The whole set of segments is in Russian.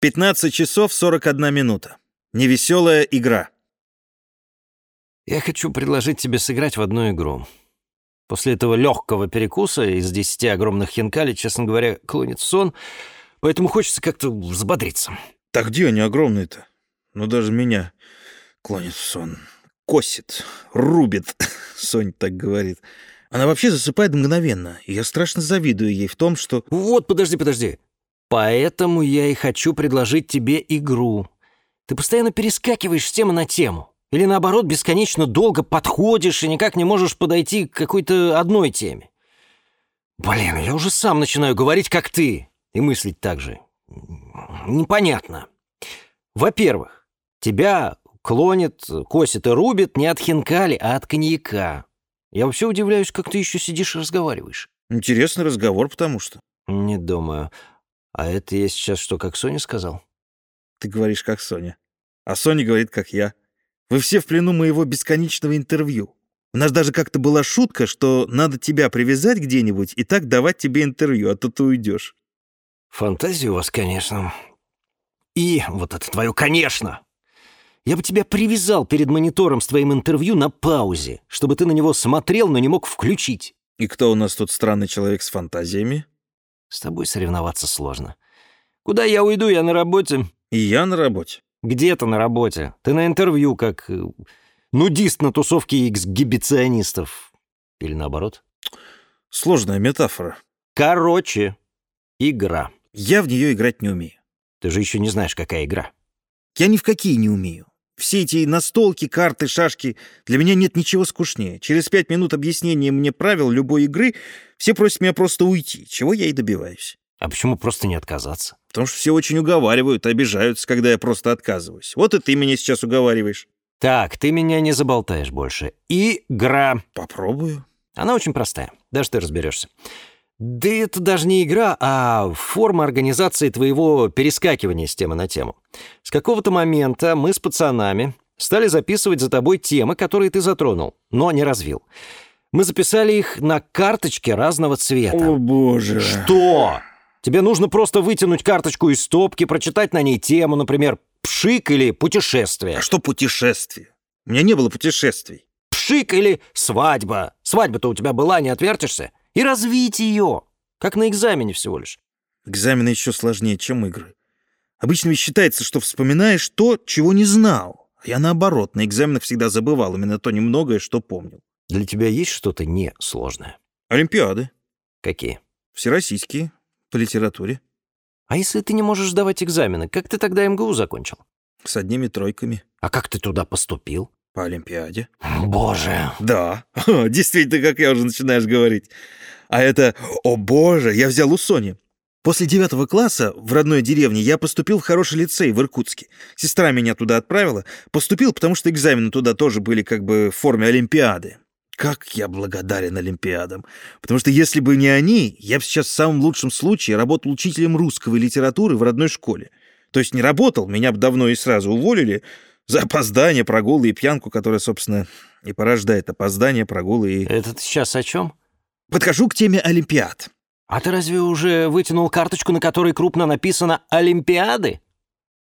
15 часов 41 минута. Невеселая игра. Я хочу предложить тебе сыграть в одну игру. После этого легкого перекуса из десяти огромных хинкалей, честно говоря, клонит сон, поэтому хочется как-то взбодриться. Так где они огромные-то? Ну, даже меня клонит в сон. Косит, рубит, Сонь так говорит. Она вообще засыпает мгновенно, и я страшно завидую ей в том, что... Вот, подожди, подожди. Поэтому я и хочу предложить тебе игру. Ты постоянно перескакиваешь с темы на тему. Или наоборот, бесконечно долго подходишь и никак не можешь подойти к какой-то одной теме. Блин, я уже сам начинаю говорить, как ты, и мыслить так же. Непонятно. Во-первых, тебя клонит, косит и рубит не от хинкали, а от коньяка. Я вообще удивляюсь, как ты еще сидишь и разговариваешь. Интересный разговор, потому что... Не думаю. А это я сейчас что, как Соня сказал? Ты говоришь, как Соня. А Соня говорит, как я. Вы все в плену моего бесконечного интервью. У нас даже как-то была шутка, что надо тебя привязать где-нибудь и так давать тебе интервью, а то ты уйдешь. Фантазия у вас, конечно. И вот это твое «конечно». Я бы тебя привязал перед монитором с твоим интервью на паузе, чтобы ты на него смотрел, но не мог включить. И кто у нас тут странный человек с фантазиями? С тобой соревноваться сложно. Куда я уйду, я на работе. И я на работе. Где ты на работе? Ты на интервью, как э, нудист на тусовке эксгибиционистов. Или наоборот? Сложная метафора. Короче, игра. Я в нее играть не умею. Ты же еще не знаешь, какая игра. Я ни в какие не умею. Все эти настолки, карты, шашки, для меня нет ничего скучнее. Через пять минут объяснения мне правил любой игры все просят меня просто уйти, чего я и добиваюсь. А почему просто не отказаться? Потому что все очень уговаривают, обижаются, когда я просто отказываюсь. Вот и ты меня сейчас уговариваешь. Так, ты меня не заболтаешь больше. Игра. Попробую. Она очень простая, даже ты разберешься. Да это даже не игра, а форма организации твоего перескакивания с темы на тему. С какого-то момента мы с пацанами стали записывать за тобой темы, которые ты затронул, но не развил. Мы записали их на карточке разного цвета. О, боже. Что? Тебе нужно просто вытянуть карточку из стопки, прочитать на ней тему, например, «Пшик» или «Путешествие». А что путешествие? У меня не было путешествий. «Пшик» или «Свадьба». Свадьба-то у тебя была, не отвертишься и развить ее, как на экзамене всего лишь. Экзамены еще сложнее, чем игры. Обычно ведь считается, что вспоминаешь то, чего не знал. А я наоборот, на экзаменах всегда забывал именно то немногое, что помнил. Для тебя есть что-то несложное? Олимпиады. Какие? Всероссийские. По литературе. А если ты не можешь сдавать экзамены, как ты тогда МГУ закончил? С одними тройками. А как ты туда поступил? По Олимпиаде. Боже. Да, действительно, как я уже начинаешь говорить. А это, о боже, я взял у Сони. После девятого класса в родной деревне я поступил в хороший лицей в Иркутске. Сестра меня туда отправила. Поступил, потому что экзамены туда тоже были как бы в форме Олимпиады. Как я благодарен Олимпиадам. Потому что если бы не они, я бы сейчас в самом лучшем случае работал учителем русского и литературы в родной школе. То есть не работал, меня бы давно и сразу уволили за опоздание, прогулы и пьянку, которая, собственно, и порождает опоздание, прогулы и... Это ты сейчас о чем? Подхожу к теме Олимпиад. А ты разве уже вытянул карточку, на которой крупно написано «Олимпиады»?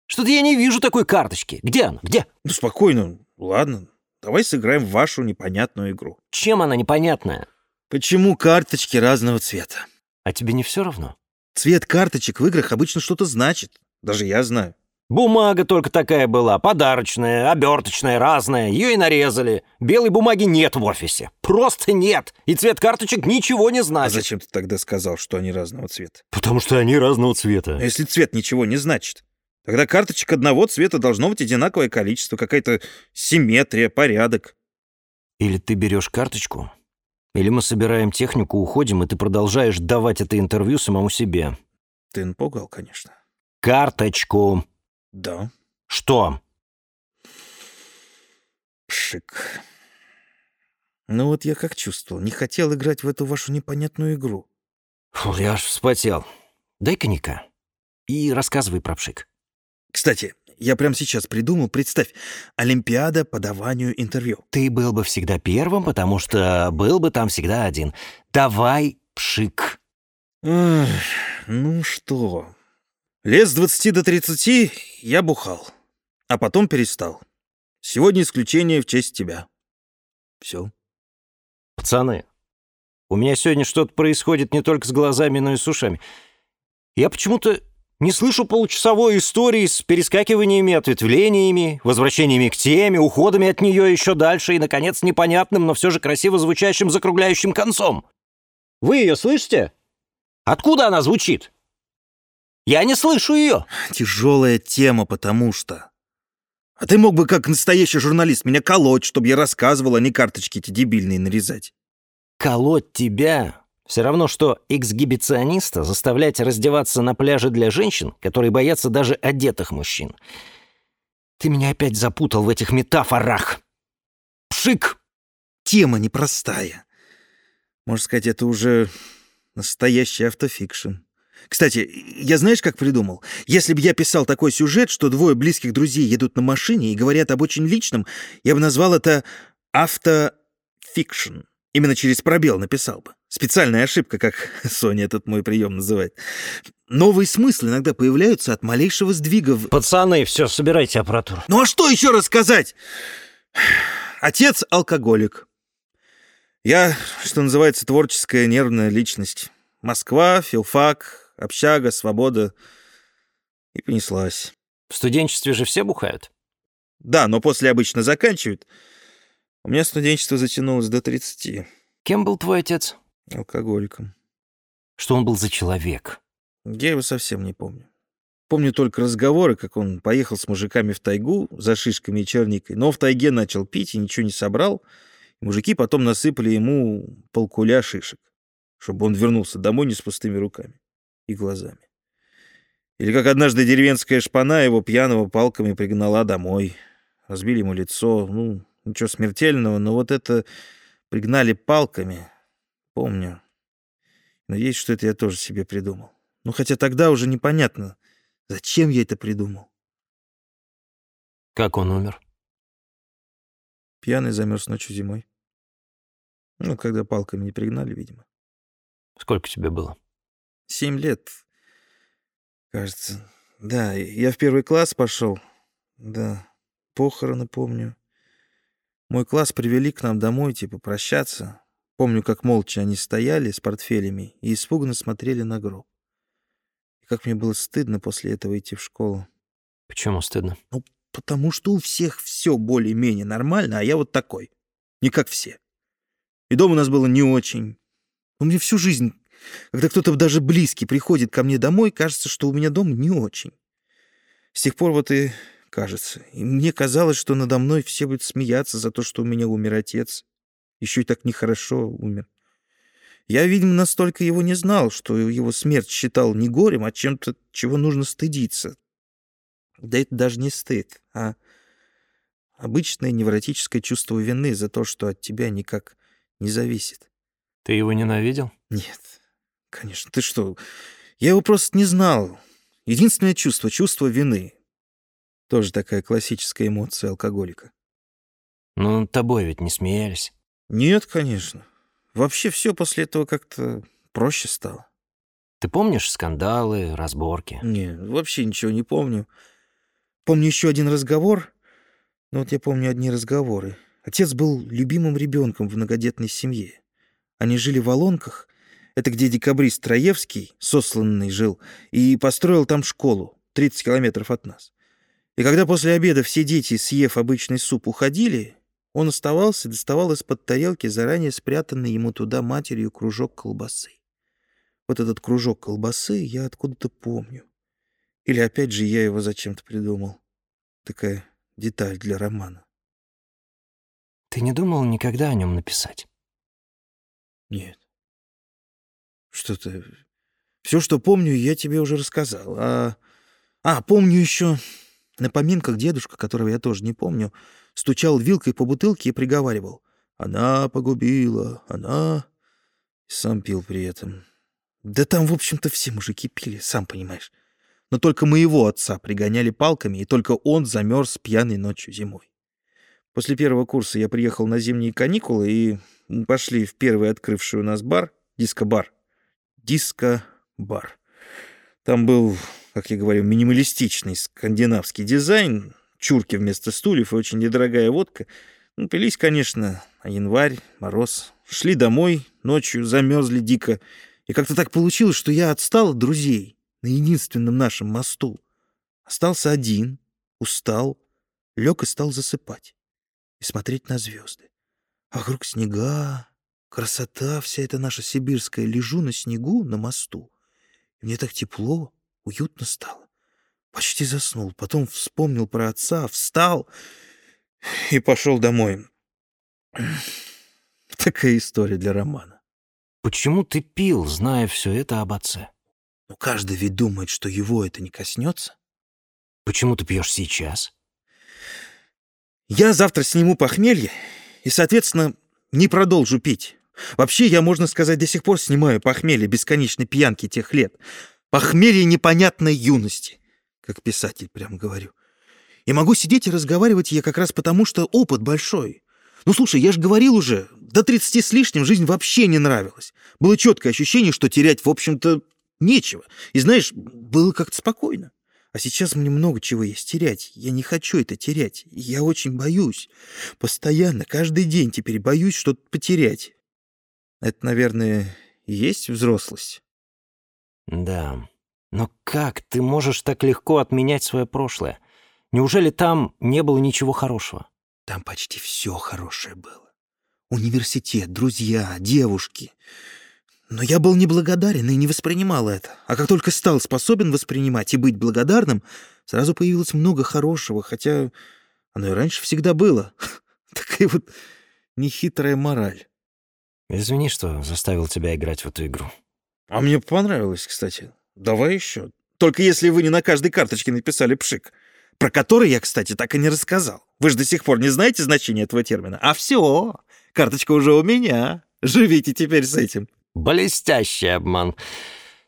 Что-то я не вижу такой карточки. Где она? Где? Ну, спокойно. Ладно. Давай сыграем в вашу непонятную игру. Чем она непонятная? Почему карточки разного цвета? А тебе не все равно? Цвет карточек в играх обычно что-то значит. Даже я знаю. Бумага только такая была, подарочная, оберточная, разная. Ее и нарезали. Белой бумаги нет в офисе. Просто нет. И цвет карточек ничего не А значит. зачем ты тогда сказал, что они разного цвета? Потому что они разного цвета. А если цвет ничего не значит? Тогда карточек одного цвета должно быть одинаковое количество, какая-то симметрия, порядок. Или ты берешь карточку, или мы собираем технику, уходим, и ты продолжаешь давать это интервью самому себе. Ты напугал, конечно. Карточку. Да. Что? Пшик. Ну вот я как чувствовал, не хотел играть в эту вашу непонятную игру. Фу, я аж вспотел. Дай коньяка. И рассказывай про пшик. Кстати, я прямо сейчас придумал, представь, Олимпиада по даванию интервью. Ты был бы всегда первым, потому что был бы там всегда один. Давай пшик. Эх, ну что, Лет с 20 до 30 я бухал, а потом перестал. Сегодня исключение в честь тебя. Все. Пацаны, у меня сегодня что-то происходит не только с глазами, но и с ушами. Я почему-то не слышу получасовой истории с перескакиваниями, ответвлениями, возвращениями к теме, уходами от нее еще дальше и, наконец, непонятным, но все же красиво звучащим закругляющим концом. Вы ее слышите? Откуда она звучит? Я не слышу ее. Тяжелая тема, потому что... А ты мог бы, как настоящий журналист, меня колоть, чтобы я рассказывал, а не карточки эти дебильные нарезать. Колоть тебя все равно, что эксгибициониста заставлять раздеваться на пляже для женщин, которые боятся даже одетых мужчин. Ты меня опять запутал в этих метафорах. Пшик! Тема непростая. Можно сказать, это уже настоящий автофикшн. Кстати, я знаешь, как придумал? Если бы я писал такой сюжет, что двое близких друзей едут на машине и говорят об очень личном, я бы назвал это автофикшн. Именно через пробел написал бы. Специальная ошибка, как Соня этот мой прием называет. Новые смыслы иногда появляются от малейшего сдвига в... Пацаны, все, собирайте аппаратуру. Ну а что еще рассказать? Отец алкоголик. Я, что называется, творческая нервная личность. Москва, филфак, общага, свобода. И понеслась. В студенчестве же все бухают. Да, но после обычно заканчивают. У меня студенчество затянулось до 30. Кем был твой отец? Алкоголиком. Что он был за человек? Я его совсем не помню. Помню только разговоры, как он поехал с мужиками в тайгу за шишками и черникой, но в тайге начал пить и ничего не собрал. И мужики потом насыпали ему полкуля шишек, чтобы он вернулся домой не с пустыми руками и глазами. Или как однажды деревенская шпана его пьяного палками пригнала домой. Разбили ему лицо. Ну, ничего смертельного, но вот это пригнали палками, помню. Надеюсь, что это я тоже себе придумал. Ну, хотя тогда уже непонятно, зачем я это придумал. Как он умер? Пьяный замерз ночью зимой. Ну, когда палками не пригнали, видимо. Сколько тебе было? Семь лет, кажется. Да, я в первый класс пошел. Да, похороны помню. Мой класс привели к нам домой, типа, прощаться. Помню, как молча они стояли с портфелями и испуганно смотрели на гроб. И как мне было стыдно после этого идти в школу. Почему стыдно? Ну, потому что у всех все более-менее нормально, а я вот такой. Не как все. И дома у нас было не очень. Но мне всю жизнь, когда кто-то даже близкий приходит ко мне домой, кажется, что у меня дом не очень. С тех пор вот и кажется. И мне казалось, что надо мной все будут смеяться за то, что у меня умер отец. Еще и так нехорошо умер. Я, видимо, настолько его не знал, что его смерть считал не горем, а чем-то, чего нужно стыдиться. Да это даже не стыд, а обычное невротическое чувство вины за то, что от тебя никак не зависит. Ты его ненавидел? Нет, конечно. Ты что? Я его просто не знал. Единственное чувство — чувство вины. Тоже такая классическая эмоция алкоголика. Ну, над тобой ведь не смеялись. Нет, конечно. Вообще все после этого как-то проще стало. Ты помнишь скандалы, разборки? Не, вообще ничего не помню. Помню еще один разговор. Ну вот я помню одни разговоры. Отец был любимым ребенком в многодетной семье. Они жили в Олонках. Это где декабрист Троевский, сосланный, жил, и построил там школу, 30 километров от нас. И когда после обеда все дети, съев обычный суп, уходили, он оставался и доставал из-под тарелки заранее спрятанный ему туда матерью кружок колбасы. Вот этот кружок колбасы я откуда-то помню. Или опять же я его зачем-то придумал. Такая деталь для романа. Ты не думал никогда о нем написать? Нет. Что ты... Все, что помню, я тебе уже рассказал. А, а помню еще на поминках дедушка, которого я тоже не помню, стучал вилкой по бутылке и приговаривал. «Она погубила, она...» Сам пил при этом. Да там, в общем-то, все мужики пили, сам понимаешь. Но только моего отца пригоняли палками, и только он замерз пьяной ночью зимой. После первого курса я приехал на зимние каникулы, и пошли в первый открывший у нас бар, диско-бар. Диско-бар. Там был как я говорю, минималистичный скандинавский дизайн, чурки вместо стульев и очень недорогая водка. Ну, пились, конечно, а январь, мороз. Шли домой, ночью замерзли дико. И как-то так получилось, что я отстал от друзей на единственном нашем мосту. Остался один, устал, лег и стал засыпать. И смотреть на звезды. А вокруг снега, красота вся эта наша сибирская. Лежу на снегу, на мосту. И мне так тепло, уютно стало. Почти заснул. Потом вспомнил про отца, встал и пошел домой. Такая история для романа. Почему ты пил, зная все это об отце? Но каждый ведь думает, что его это не коснется. Почему ты пьешь сейчас? Я завтра сниму похмелье и, соответственно, не продолжу пить. Вообще, я, можно сказать, до сих пор снимаю похмелье бесконечной пьянки тех лет. Похмелье непонятной юности, как писатель прям говорю. И могу сидеть и разговаривать я как раз потому, что опыт большой. Ну, слушай, я же говорил уже, до 30 с лишним жизнь вообще не нравилась. Было четкое ощущение, что терять, в общем-то, нечего. И знаешь, было как-то спокойно. А сейчас мне много чего есть терять. Я не хочу это терять. Я очень боюсь. Постоянно, каждый день теперь боюсь что-то потерять. Это, наверное, и есть взрослость. Да. Но как ты можешь так легко отменять свое прошлое? Неужели там не было ничего хорошего? Там почти все хорошее было. Университет, друзья, девушки. Но я был неблагодарен и не воспринимал это. А как только стал способен воспринимать и быть благодарным, сразу появилось много хорошего, хотя оно и раньше всегда было. Такая вот нехитрая мораль. Извини, что заставил тебя играть в эту игру. А мне понравилось, кстати. Давай еще. Только если вы не на каждой карточке написали «пшик», про который я, кстати, так и не рассказал. Вы же до сих пор не знаете значение этого термина. А все, карточка уже у меня. Живите теперь с этим. Блестящий обман.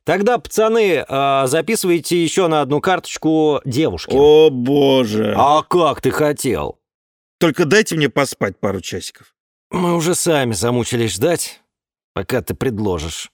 Тогда, пацаны, а, записывайте еще на одну карточку девушки. О, боже. А как ты хотел? Только дайте мне поспать пару часиков. Мы уже сами замучились ждать, пока ты предложишь.